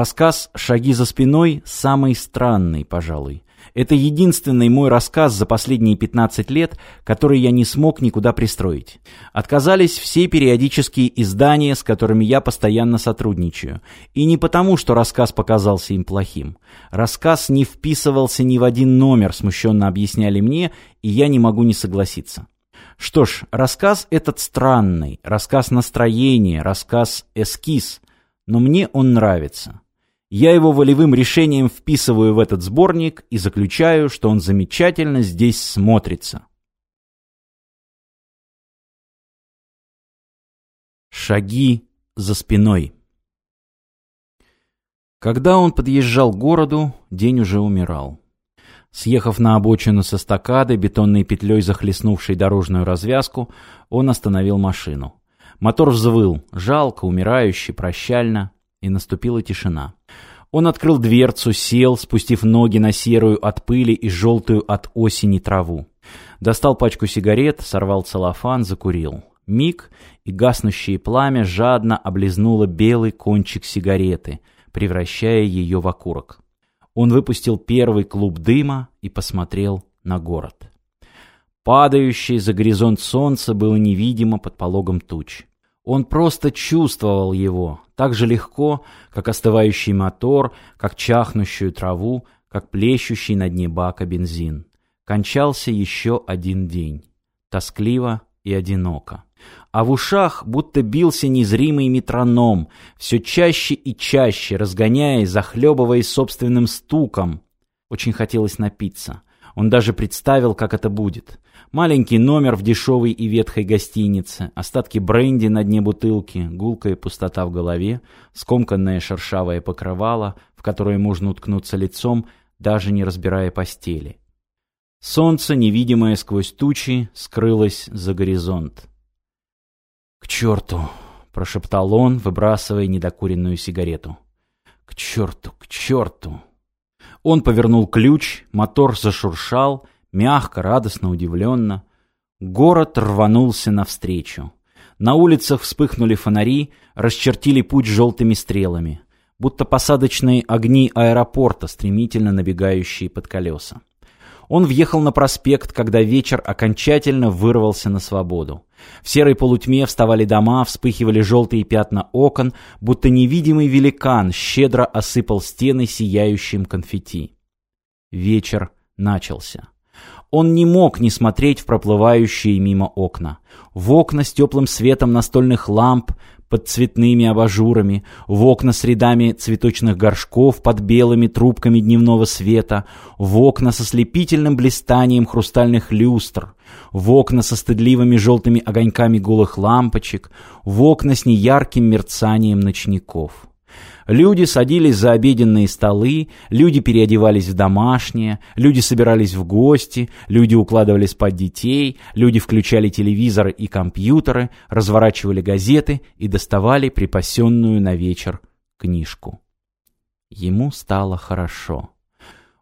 Рассказ «Шаги за спиной» самый странный, пожалуй. Это единственный мой рассказ за последние 15 лет, который я не смог никуда пристроить. Отказались все периодические издания, с которыми я постоянно сотрудничаю. И не потому, что рассказ показался им плохим. Рассказ не вписывался ни в один номер, смущенно объясняли мне, и я не могу не согласиться. Что ж, рассказ этот странный, рассказ настроения, рассказ эскиз, но мне он нравится. Я его волевым решением вписываю в этот сборник и заключаю, что он замечательно здесь смотрится. Шаги за спиной. Когда он подъезжал к городу, день уже умирал. Съехав на обочину со стакады, бетонной петлей захлестнувшей дорожную развязку, он остановил машину. Мотор взвыл, жалко, умирающий, прощально, и наступила тишина. Он открыл дверцу, сел, спустив ноги на серую от пыли и желтую от осени траву. Достал пачку сигарет, сорвал целлофан, закурил. Миг, и гаснущее пламя жадно облизнуло белый кончик сигареты, превращая ее в окурок. Он выпустил первый клуб дыма и посмотрел на город. Падающее за горизонт солнце было невидимо под пологом туч. Он просто чувствовал его, так же легко, как остывающий мотор, как чахнущую траву, как плещущий на дне бака бензин. Кончался еще один день. Тоскливо и одиноко. А в ушах будто бился незримый метроном, все чаще и чаще, разгоняя, захлебываясь собственным стуком. Очень хотелось напиться. Он даже представил, как это будет. Маленький номер в дешевой и ветхой гостинице, остатки бренди на дне бутылки, гулкая пустота в голове, скомканное шершавое покрывало, в которое можно уткнуться лицом, даже не разбирая постели. Солнце, невидимое сквозь тучи, скрылось за горизонт. «К черту!» — прошептал он, выбрасывая недокуренную сигарету. «К черту, к черту!» Он повернул ключ, мотор зашуршал — мягко, радостно, удивленно. Город рванулся навстречу. На улицах вспыхнули фонари, расчертили путь желтыми стрелами, будто посадочные огни аэропорта, стремительно набегающие под колеса. Он въехал на проспект, когда вечер окончательно вырвался на свободу. В серой полутьме вставали дома, вспыхивали желтые пятна окон, будто невидимый великан щедро осыпал стены сияющим конфетти. Вечер начался. Он не мог не смотреть в проплывающие мимо окна. В окна с теплым светом настольных ламп под цветными абажурами, в окна с рядами цветочных горшков под белыми трубками дневного света, в окна со слепительным блистанием хрустальных люстр, в окна со стыдливыми желтыми огоньками голых лампочек, в окна с неярким мерцанием ночников. Люди садились за обеденные столы, люди переодевались в домашнее, люди собирались в гости, люди укладывали спать детей, люди включали телевизоры и компьютеры, разворачивали газеты и доставали припасенную на вечер книжку. Ему стало хорошо.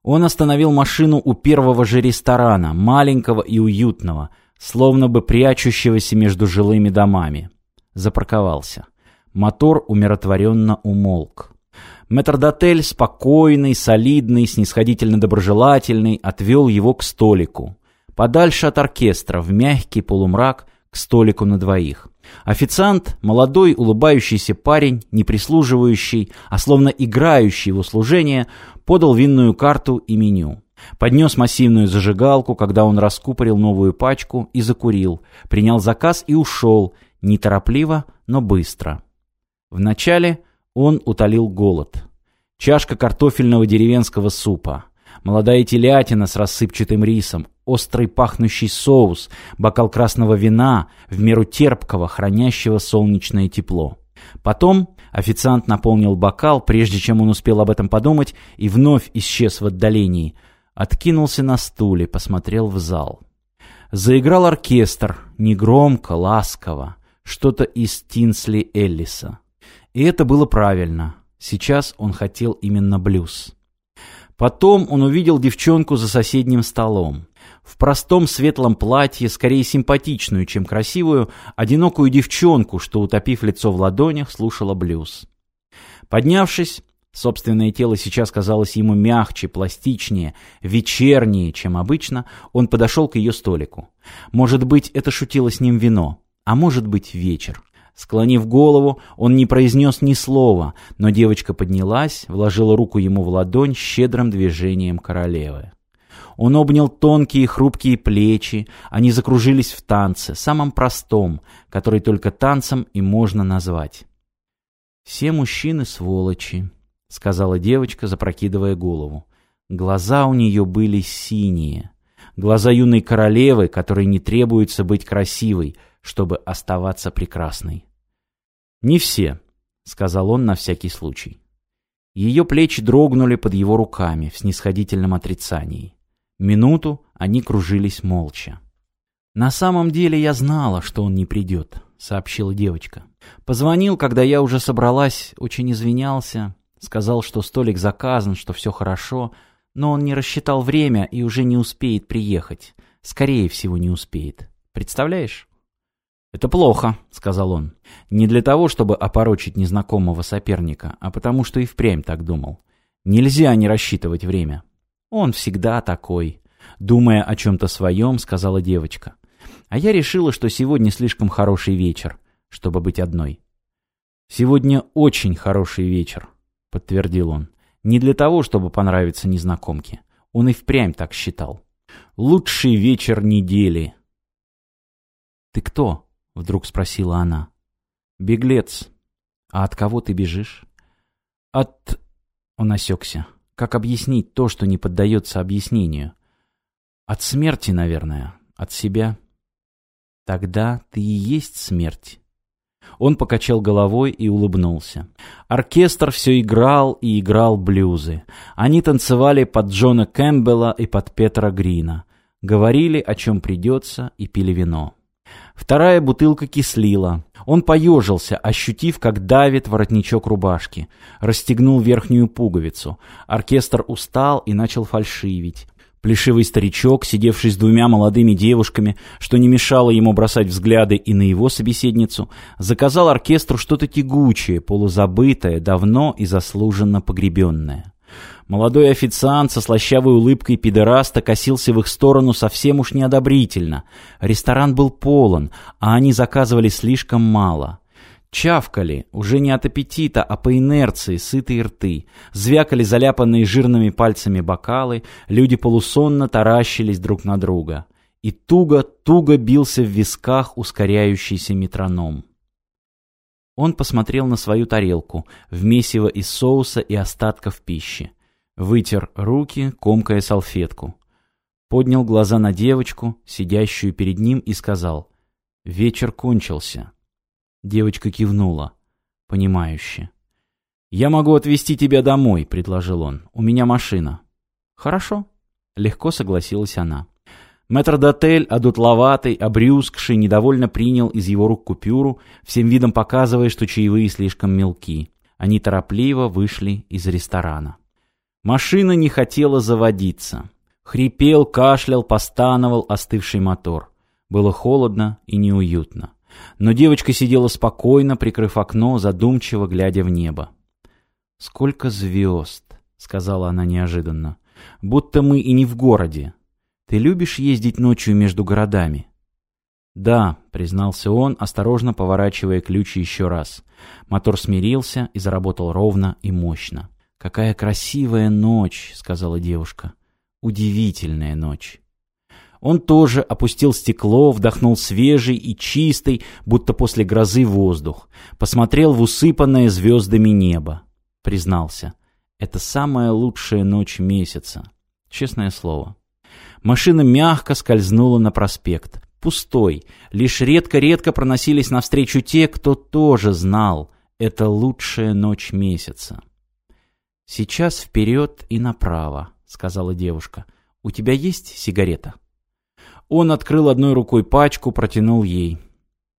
Он остановил машину у первого же ресторана, маленького и уютного, словно бы прячущегося между жилыми домами. Запарковался. Мотор умиротворенно умолк. Метрдотель, спокойный, солидный, снисходительно доброжелательный, отвел его к столику. Подальше от оркестра, в мягкий полумрак, к столику на двоих. Официант, молодой, улыбающийся парень, не прислуживающий, а словно играющий в услужение, подал винную карту и меню. Поднес массивную зажигалку, когда он раскупорил новую пачку и закурил, принял заказ и ушел, неторопливо, но быстро. Вначале он утолил голод. Чашка картофельного деревенского супа, молодая телятина с рассыпчатым рисом, острый пахнущий соус, бокал красного вина, в меру терпкого, хранящего солнечное тепло. Потом официант наполнил бокал, прежде чем он успел об этом подумать, и вновь исчез в отдалении. Откинулся на стуле, посмотрел в зал. Заиграл оркестр, негромко, ласково, что-то из Тинсли Эллиса. И это было правильно. Сейчас он хотел именно блюз. Потом он увидел девчонку за соседним столом. В простом светлом платье, скорее симпатичную, чем красивую, одинокую девчонку, что, утопив лицо в ладонях, слушала блюз. Поднявшись, Собственное тело сейчас казалось ему мягче, пластичнее, вечернее, чем обычно. Он подошел к ее столику. Может быть, это шутило с ним вино, а может быть, вечер. Склонив голову, он не произнес ни слова, но девочка поднялась, вложила руку ему в ладонь щедрым движением королевы. Он обнял тонкие хрупкие плечи, они закружились в танце, самом простом, который только танцем и можно назвать. «Все мужчины сволочи», — сказала девочка, запрокидывая голову. Глаза у нее были синие. Глаза юной королевы, которой не требуется быть красивой, чтобы оставаться прекрасной. «Не все», — сказал он на всякий случай. Ее плечи дрогнули под его руками в снисходительном отрицании. Минуту они кружились молча. «На самом деле я знала, что он не придет», — сообщила девочка. «Позвонил, когда я уже собралась, очень извинялся, сказал, что столик заказан, что все хорошо, но он не рассчитал время и уже не успеет приехать. Скорее всего, не успеет. Представляешь?» «Это плохо», — сказал он. «Не для того, чтобы опорочить незнакомого соперника, а потому что и впрямь так думал. Нельзя не рассчитывать время». «Он всегда такой», — думая о чем-то своем, сказала девочка. «А я решила, что сегодня слишком хороший вечер, чтобы быть одной». «Сегодня очень хороший вечер», — подтвердил он. «Не для того, чтобы понравиться незнакомке. Он и впрямь так считал. Лучший вечер недели». «Ты кто?» — вдруг спросила она. «Беглец. А от кого ты бежишь?» «От...» — он осекся. Как объяснить то, что не поддается объяснению? От смерти, наверное. От себя. Тогда ты и есть смерть. Он покачал головой и улыбнулся. Оркестр все играл и играл блюзы. Они танцевали под Джона Кэмпбелла и под Петра Грина. Говорили, о чем придется, и пили вино. Вторая бутылка кислила. Он поежился, ощутив, как давит воротничок рубашки. Расстегнул верхнюю пуговицу. Оркестр устал и начал фальшивить. Плешивый старичок, сидевший с двумя молодыми девушками, что не мешало ему бросать взгляды и на его собеседницу, заказал оркестру что-то тягучее, полузабытое, давно и заслуженно погребенное. Молодой официант со слащавой улыбкой пидораста косился в их сторону совсем уж неодобрительно. Ресторан был полон, а они заказывали слишком мало. Чавкали, уже не от аппетита, а по инерции, сытые рты. Звякали заляпанные жирными пальцами бокалы, люди полусонно таращились друг на друга. И туго-туго бился в висках ускоряющийся метроном. Он посмотрел на свою тарелку, в месиво из соуса и остатков пищи. Вытер руки, комкая салфетку. Поднял глаза на девочку, сидящую перед ним, и сказал «Вечер кончился». Девочка кивнула, понимающе. «Я могу отвезти тебя домой», — предложил он. «У меня машина». «Хорошо», — легко согласилась она. Метрдотель, одутловатый, обрюзгший, недовольно принял из его рук купюру, всем видом показывая, что чаевые слишком мелки. Они торопливо вышли из ресторана. Машина не хотела заводиться. Хрипел, кашлял, постановал остывший мотор. Было холодно и неуютно. Но девочка сидела спокойно, прикрыв окно, задумчиво глядя в небо. «Сколько звезд!» — сказала она неожиданно. «Будто мы и не в городе. Ты любишь ездить ночью между городами?» «Да», — признался он, осторожно поворачивая ключи еще раз. Мотор смирился и заработал ровно и мощно. «Какая красивая ночь», — сказала девушка. «Удивительная ночь». Он тоже опустил стекло, вдохнул свежий и чистый, будто после грозы воздух. Посмотрел в усыпанное звездами небо. Признался. Это самая лучшая ночь месяца. Честное слово. Машина мягко скользнула на проспект. Пустой. Лишь редко-редко проносились навстречу те, кто тоже знал. Это лучшая ночь месяца. «Сейчас вперед и направо», — сказала девушка. «У тебя есть сигарета?» Он открыл одной рукой пачку, протянул ей.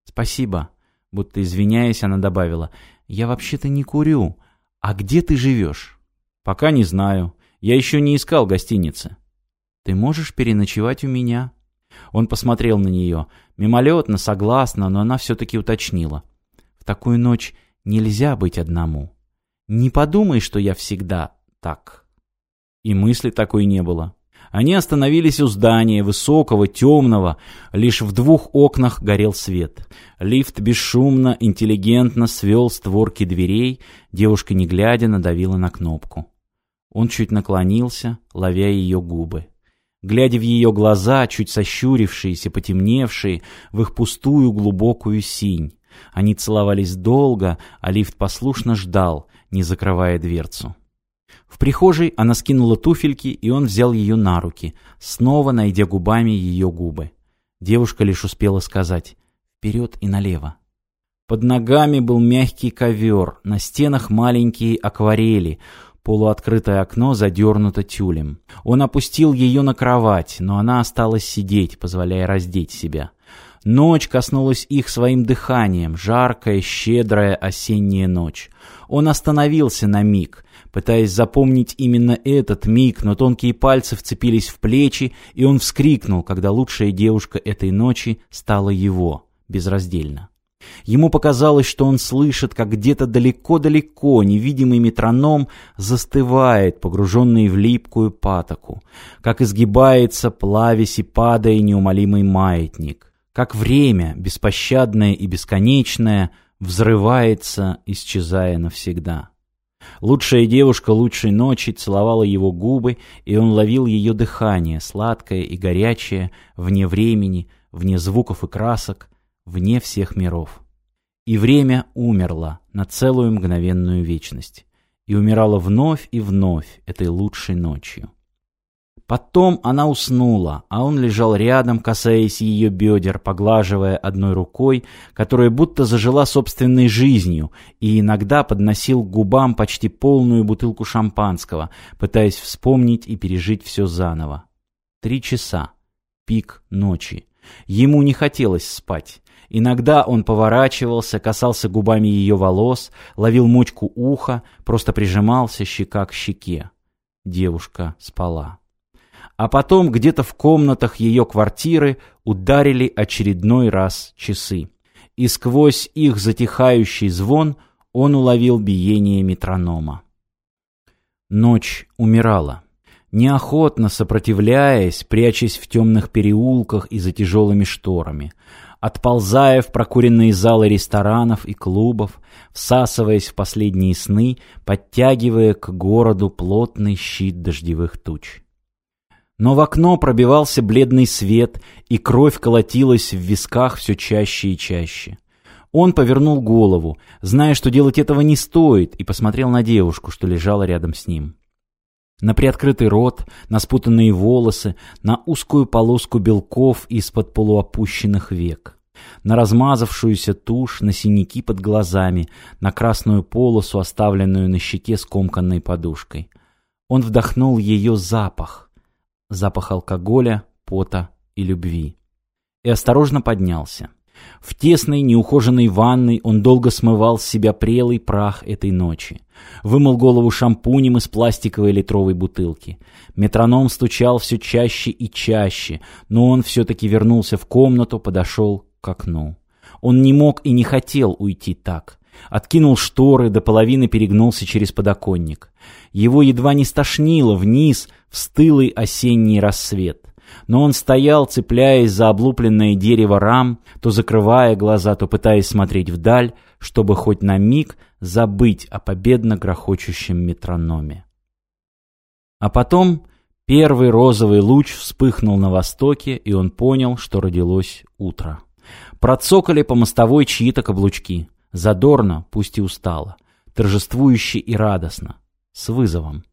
«Спасибо», — будто извиняясь, она добавила. «Я вообще-то не курю. А где ты живешь?» «Пока не знаю. Я еще не искал гостиницы». «Ты можешь переночевать у меня?» Он посмотрел на нее. Мимолетно, согласно, но она все-таки уточнила. «В такую ночь нельзя быть одному. Не подумай, что я всегда так. И мысли такой не было. Они остановились у здания, высокого, темного. Лишь в двух окнах горел свет. Лифт бесшумно, интеллигентно свел створки дверей. Девушка, не глядя, надавила на кнопку. Он чуть наклонился, ловя ее губы. Глядя в ее глаза, чуть сощурившиеся, потемневшие, в их пустую глубокую синь. Они целовались долго, а лифт послушно ждал, не закрывая дверцу. В прихожей она скинула туфельки, и он взял ее на руки, снова найдя губами ее губы. Девушка лишь успела сказать «вперед и налево». Под ногами был мягкий ковер, на стенах маленькие акварели, полуоткрытое окно задернуто тюлем. Он опустил ее на кровать, но она осталась сидеть, позволяя раздеть себя. Ночь коснулась их своим дыханием, жаркая, щедрая осенняя ночь. Он остановился на миг, пытаясь запомнить именно этот миг, но тонкие пальцы вцепились в плечи, и он вскрикнул, когда лучшая девушка этой ночи стала его, безраздельно. Ему показалось, что он слышит, как где-то далеко-далеко невидимый метроном застывает, погруженный в липкую патоку, как изгибается, плавясь и падая неумолимый маятник, как время, беспощадное и бесконечное, взрывается, исчезая навсегда. Лучшая девушка лучшей ночи целовала его губы, и он ловил ее дыхание, сладкое и горячее, вне времени, вне звуков и красок, вне всех миров. И время умерло на целую мгновенную вечность. И умирало вновь и вновь этой лучшей ночью. Потом она уснула, а он лежал рядом, касаясь ее бедер, поглаживая одной рукой, которая будто зажила собственной жизнью, и иногда подносил к губам почти полную бутылку шампанского, пытаясь вспомнить и пережить все заново. Три часа. Пик ночи. Ему не хотелось спать. Иногда он поворачивался, касался губами ее волос, ловил мочку уха, просто прижимался щека к щеке. Девушка спала. А потом где-то в комнатах ее квартиры ударили очередной раз часы. И сквозь их затихающий звон он уловил биение метронома. Ночь умирала. Неохотно сопротивляясь, прячась в темных переулках и за тяжелыми шторами, отползая в прокуренные залы ресторанов и клубов, всасываясь в последние сны, подтягивая к городу плотный щит дождевых туч. Но в окно пробивался бледный свет, и кровь колотилась в висках все чаще и чаще. Он повернул голову, зная, что делать этого не стоит, и посмотрел на девушку, что лежала рядом с ним. На приоткрытый рот, на спутанные волосы, на узкую полоску белков из-под полуопущенных век, на размазавшуюся тушь, на синяки под глазами, на красную полосу, оставленную на щеке скомканной подушкой. Он вдохнул ее запах, запах алкоголя, пота и любви. И осторожно поднялся. В тесной, неухоженной ванной он долго смывал с себя прелый прах этой ночи. Вымыл голову шампунем из пластиковой литровой бутылки. Метроном стучал все чаще и чаще, но он все-таки вернулся в комнату, подошел к окну. Он не мог и не хотел уйти так. Откинул шторы, до половины перегнулся через подоконник. Его едва не стошнило вниз в стылый осенний рассвет. Но он стоял, цепляясь за облупленное дерево рам, то закрывая глаза, то пытаясь смотреть вдаль, чтобы хоть на миг забыть о победно грохочущем метрономе. А потом первый розовый луч вспыхнул на востоке, и он понял, что родилось утро. Процокали по мостовой чьи-то каблучки. Задорно, пусть и устало, торжествующе и радостно, с вызовом.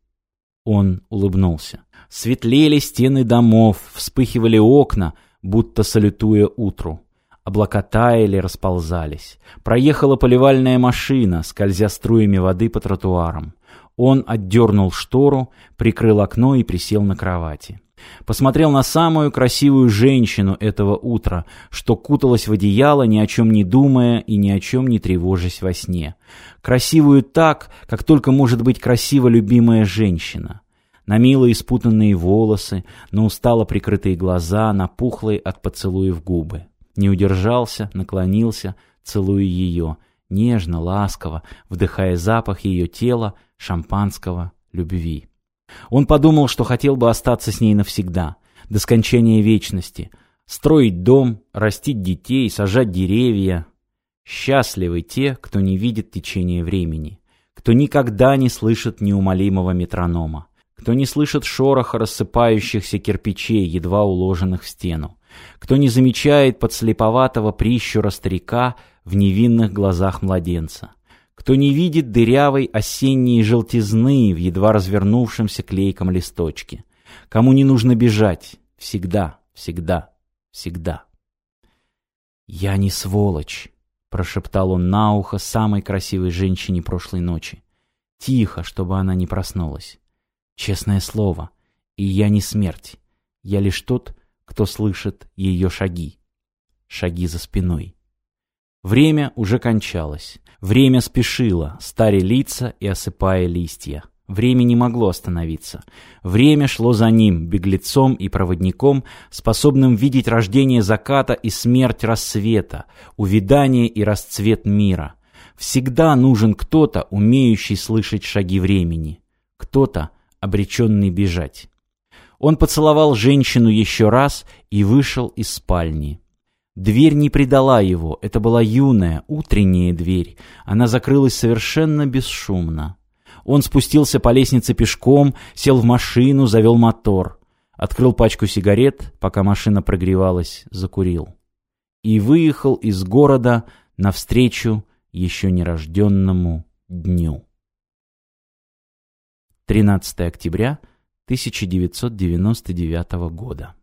Он улыбнулся. Светлели стены домов, вспыхивали окна, будто салютуя утру. Облака таяли, расползались. Проехала поливальная машина, скользя струями воды по тротуарам. Он отдернул штору, прикрыл окно и присел на кровати. Посмотрел на самую красивую женщину этого утра, что куталась в одеяло, ни о чем не думая и ни о чем не тревожась во сне. Красивую так, как только может быть красива любимая женщина. На милые спутанные волосы, на устало прикрытые глаза, на пухлые от поцелуев губы. Не удержался, наклонился, целуя ее, нежно, ласково, вдыхая запах ее тела, шампанского, любви. Он подумал, что хотел бы остаться с ней навсегда, до скончания вечности, строить дом, растить детей, сажать деревья. Счастливы те, кто не видит течение времени, кто никогда не слышит неумолимого метронома, кто не слышит шороха рассыпающихся кирпичей, едва уложенных в стену, кто не замечает подслеповатого прищура старика в невинных глазах младенца, кто не видит дырявой осенней желтизны в едва развернувшемся клейком листочке, кому не нужно бежать, всегда, всегда, всегда. «Я не сволочь», — прошептал он на ухо самой красивой женщине прошлой ночи. Тихо, чтобы она не проснулась. «Честное слово, и я не смерть. Я лишь тот, кто слышит ее шаги. Шаги за спиной. Время уже кончалось. Время спешило, старя лица и осыпая листья. Время не могло остановиться. Время шло за ним, беглецом и проводником, способным видеть рождение заката и смерть рассвета, увядание и расцвет мира. Всегда нужен кто-то, умеющий слышать шаги времени. Кто-то, обреченный бежать. Он поцеловал женщину еще раз и вышел из спальни. Дверь не предала его, это была юная, утренняя дверь. Она закрылась совершенно бесшумно. Он спустился по лестнице пешком, сел в машину, завел мотор. Открыл пачку сигарет, пока машина прогревалась, закурил. И выехал из города навстречу еще нерожденному дню. 13 октября 1999 года.